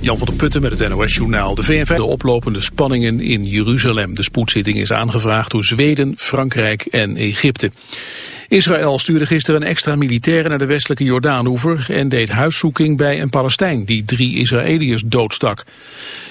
Jan van der Putten met het NOS-journaal. De VNV de oplopende spanningen in Jeruzalem. De spoedzitting is aangevraagd door Zweden, Frankrijk en Egypte. Israël stuurde gisteren een extra militair naar de westelijke Jordaanoever en deed huiszoeking bij een Palestijn die drie Israëliërs doodstak.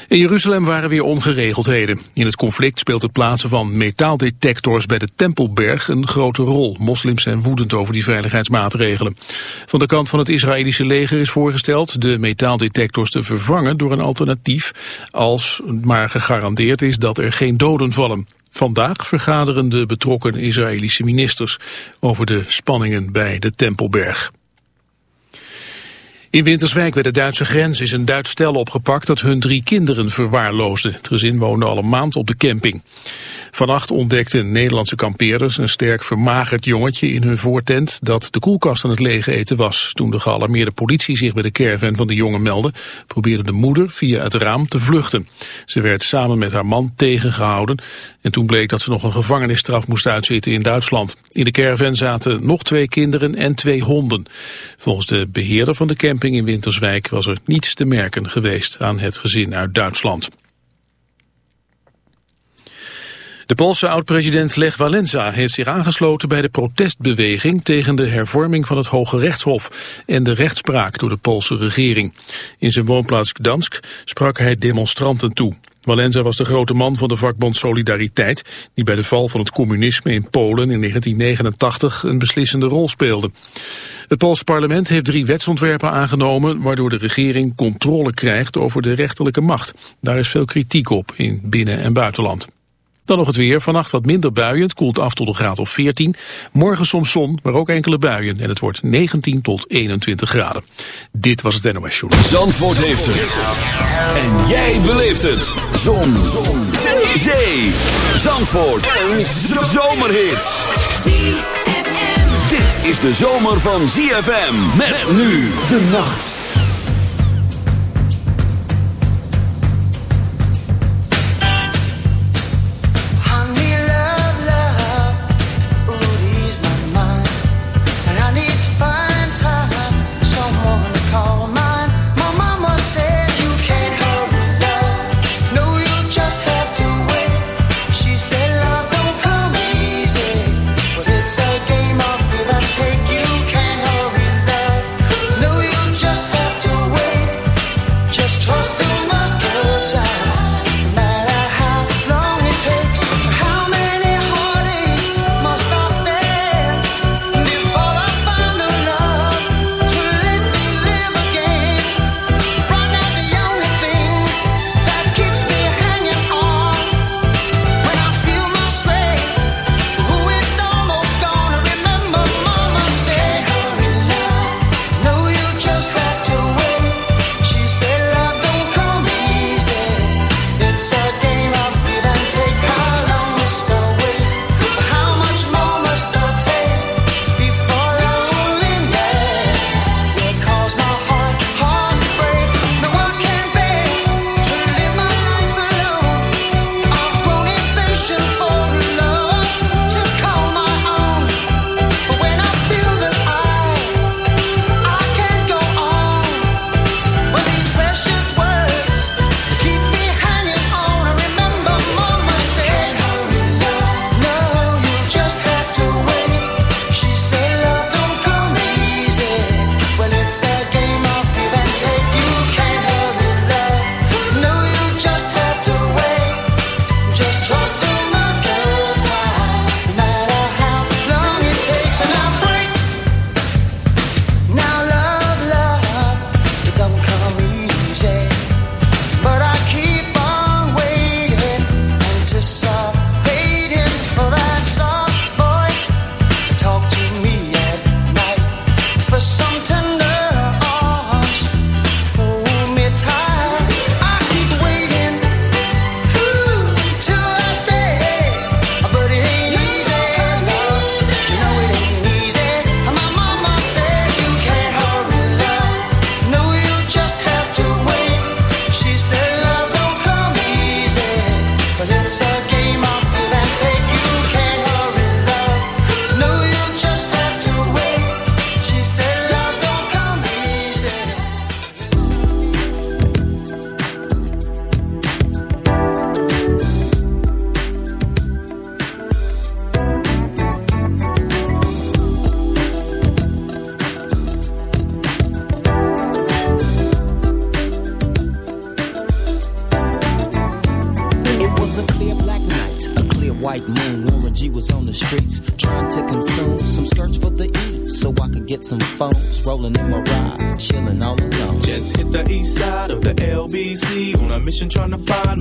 In Jeruzalem waren weer ongeregeldheden. In het conflict speelt het plaatsen van metaaldetectors bij de Tempelberg een grote rol. Moslims zijn woedend over die veiligheidsmaatregelen. Van de kant van het Israëlische leger is voorgesteld de metaaldetectors te vervangen door een alternatief als maar gegarandeerd is dat er geen doden vallen. Vandaag vergaderen de betrokken Israëlische ministers over de spanningen bij de Tempelberg. In Winterswijk bij de Duitse grens is een Duits stel opgepakt dat hun drie kinderen verwaarloosde. Het gezin woonde al een maand op de camping. Vannacht ontdekten Nederlandse kampeerders een sterk vermagerd jongetje in hun voortent dat de koelkast aan het lege eten was. Toen de gealarmeerde politie zich bij de caravan van de jongen meldde, probeerde de moeder via het raam te vluchten. Ze werd samen met haar man tegengehouden en toen bleek dat ze nog een gevangenisstraf moest uitzitten in Duitsland. In de caravan zaten nog twee kinderen en twee honden. Volgens de beheerder van de camping in Winterswijk was er niets te merken geweest aan het gezin uit Duitsland. De Poolse oud-president Lech Walenza heeft zich aangesloten bij de protestbeweging tegen de hervorming van het Hoge Rechtshof en de rechtspraak door de Poolse regering. In zijn woonplaats Gdansk sprak hij demonstranten toe. Walenza was de grote man van de vakbond Solidariteit, die bij de val van het communisme in Polen in 1989 een beslissende rol speelde. Het Poolse parlement heeft drie wetsontwerpen aangenomen, waardoor de regering controle krijgt over de rechterlijke macht. Daar is veel kritiek op in binnen- en buitenland. Dan nog het weer. Vannacht wat minder buien. koelt af tot een graad of 14. Morgen soms zon, maar ook enkele buien. En het wordt 19 tot 21 graden. Dit was het NOS Show. Zandvoort heeft het. En jij beleeft het. Zon. zon. Zee. Zee. Zandvoort. Een zomerhit. Dit is de zomer van ZFM. Met nu de nacht.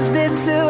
lasted too long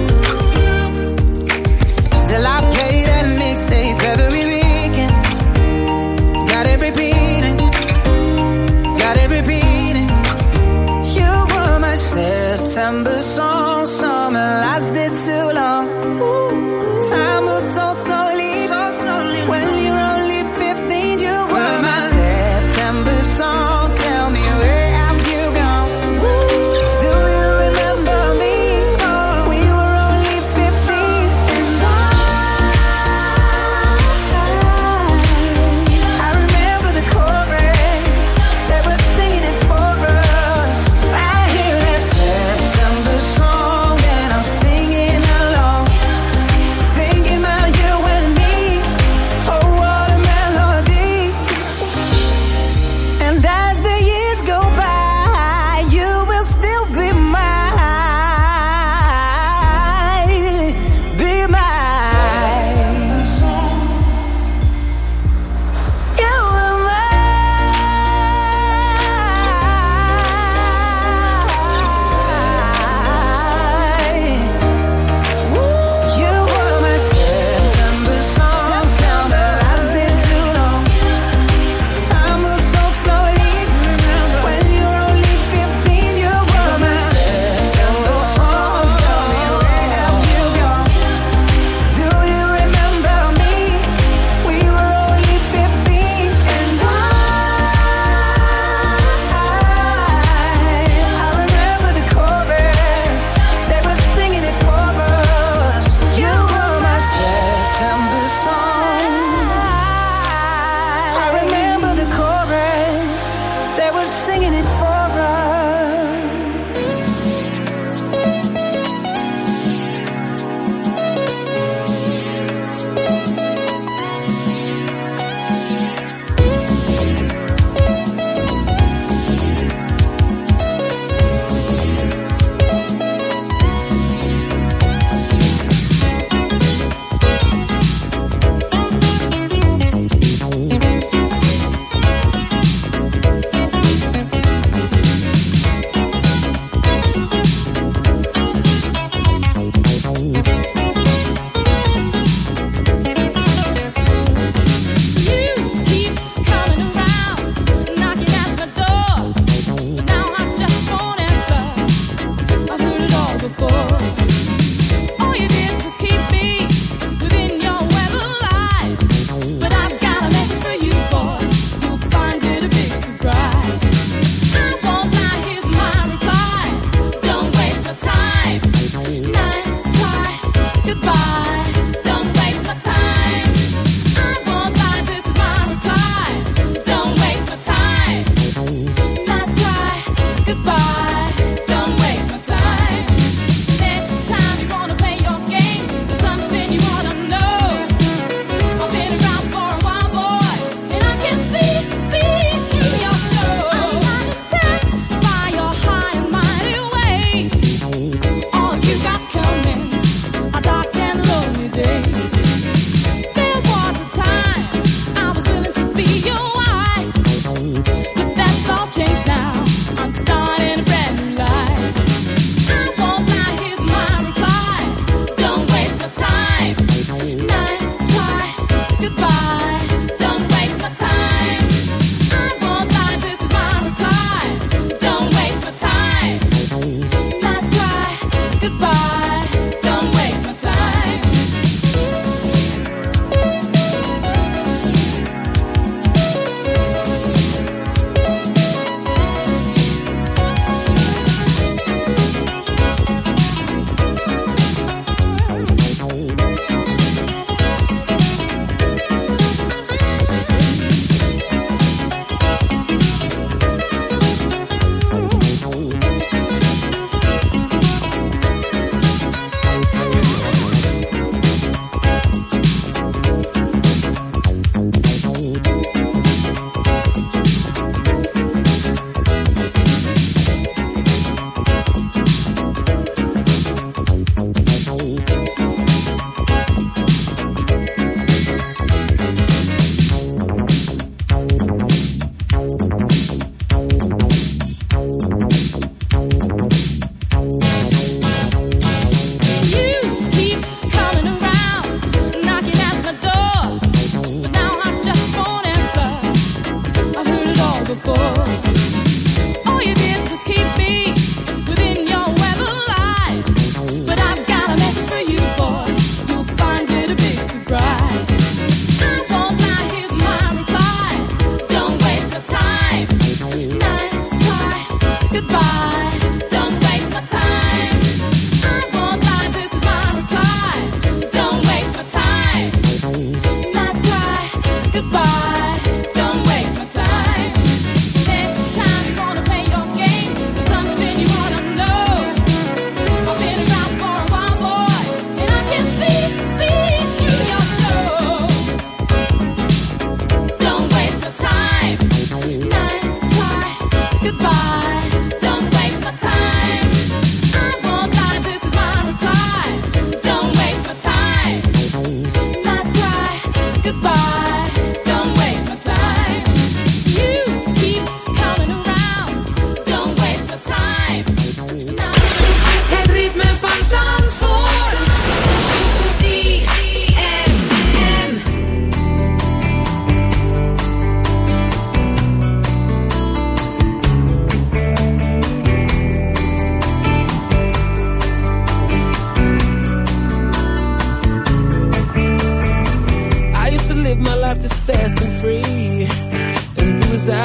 September song.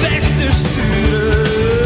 Weg te sturen.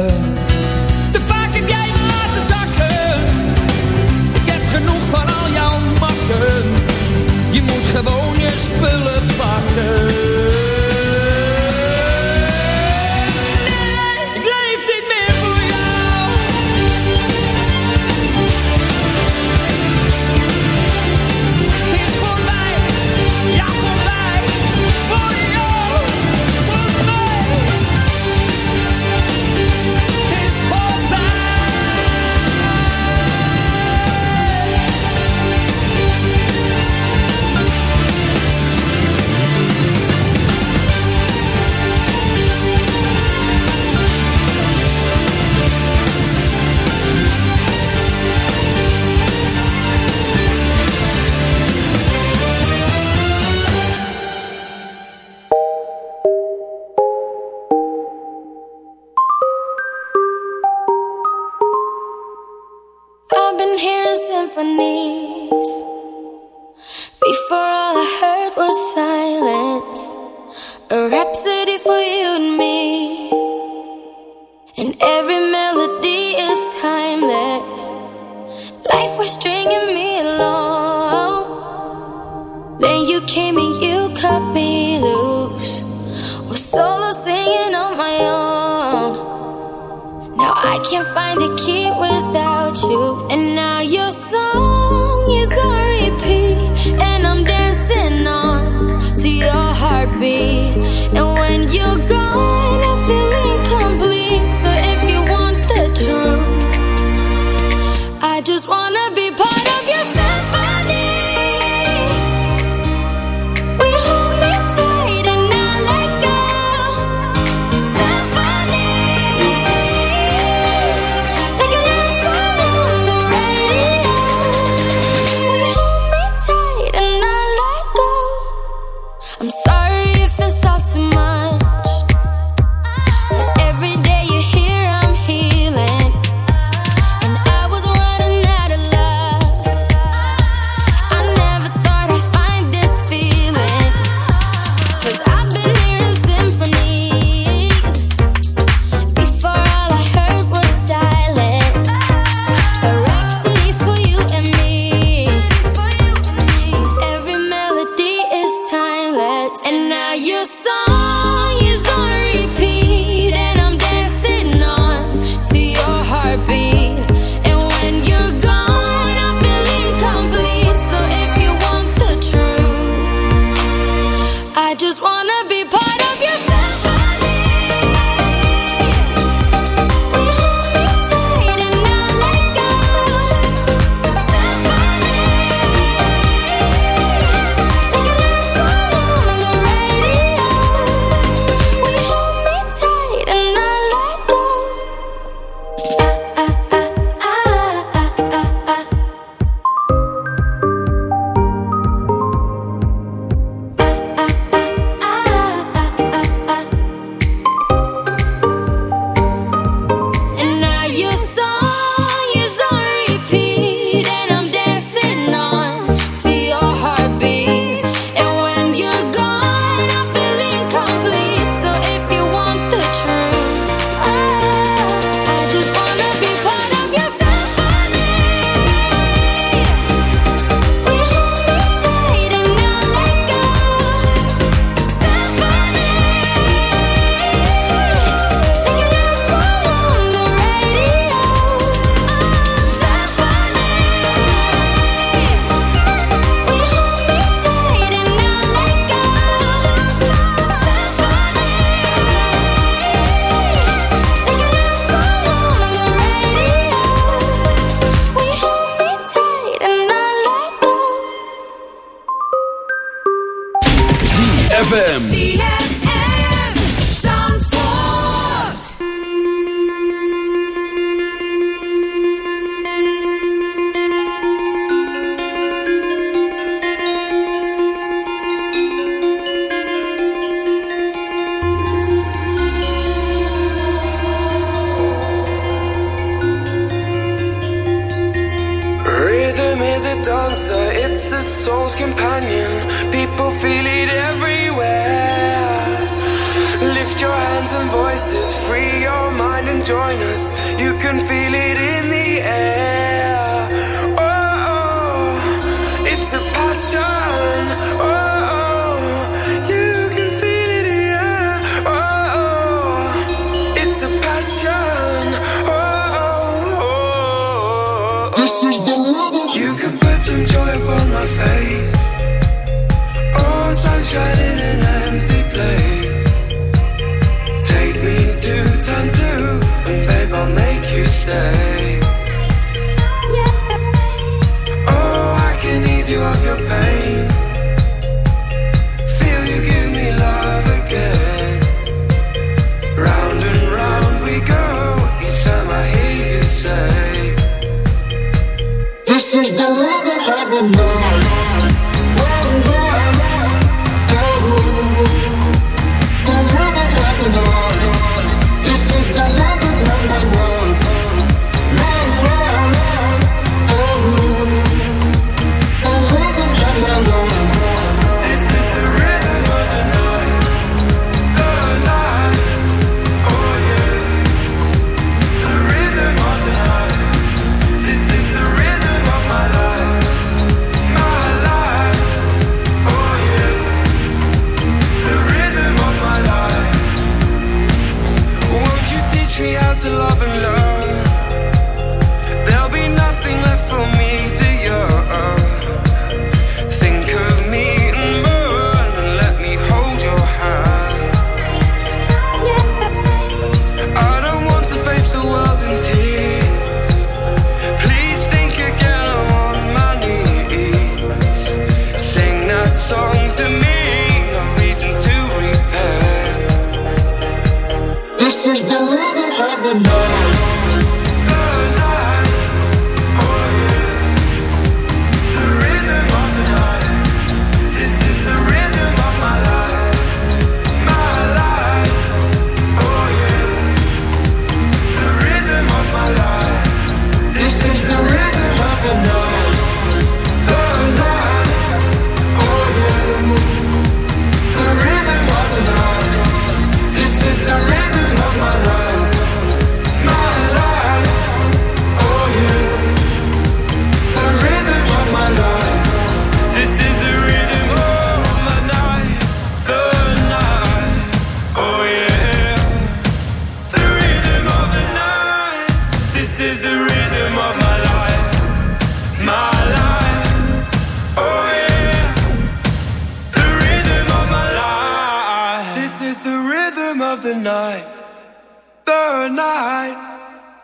Night,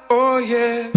oh yeah.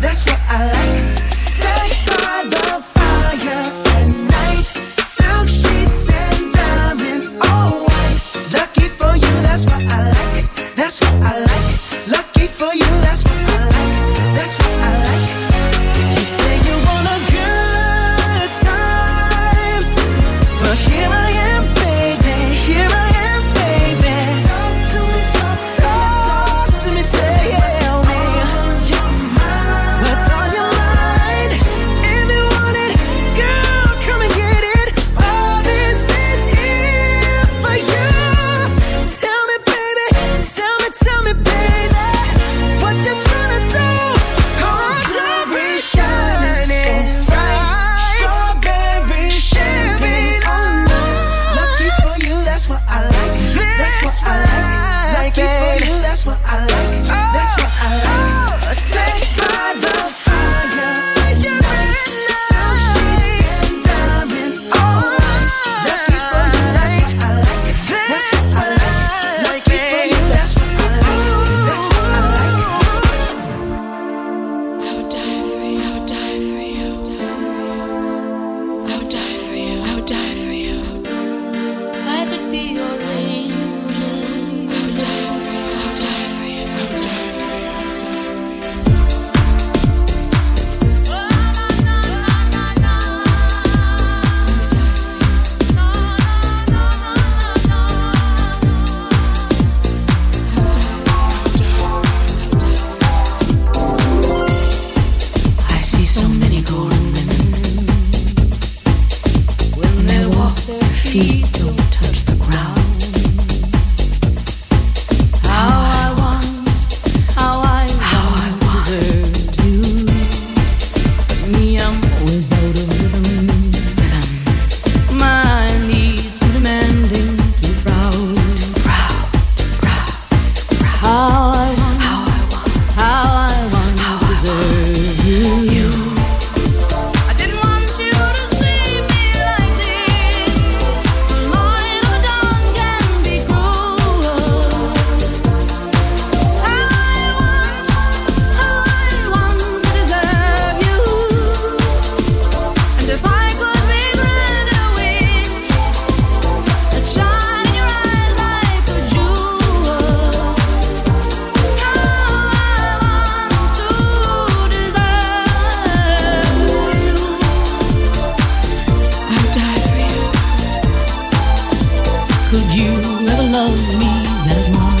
love me that much.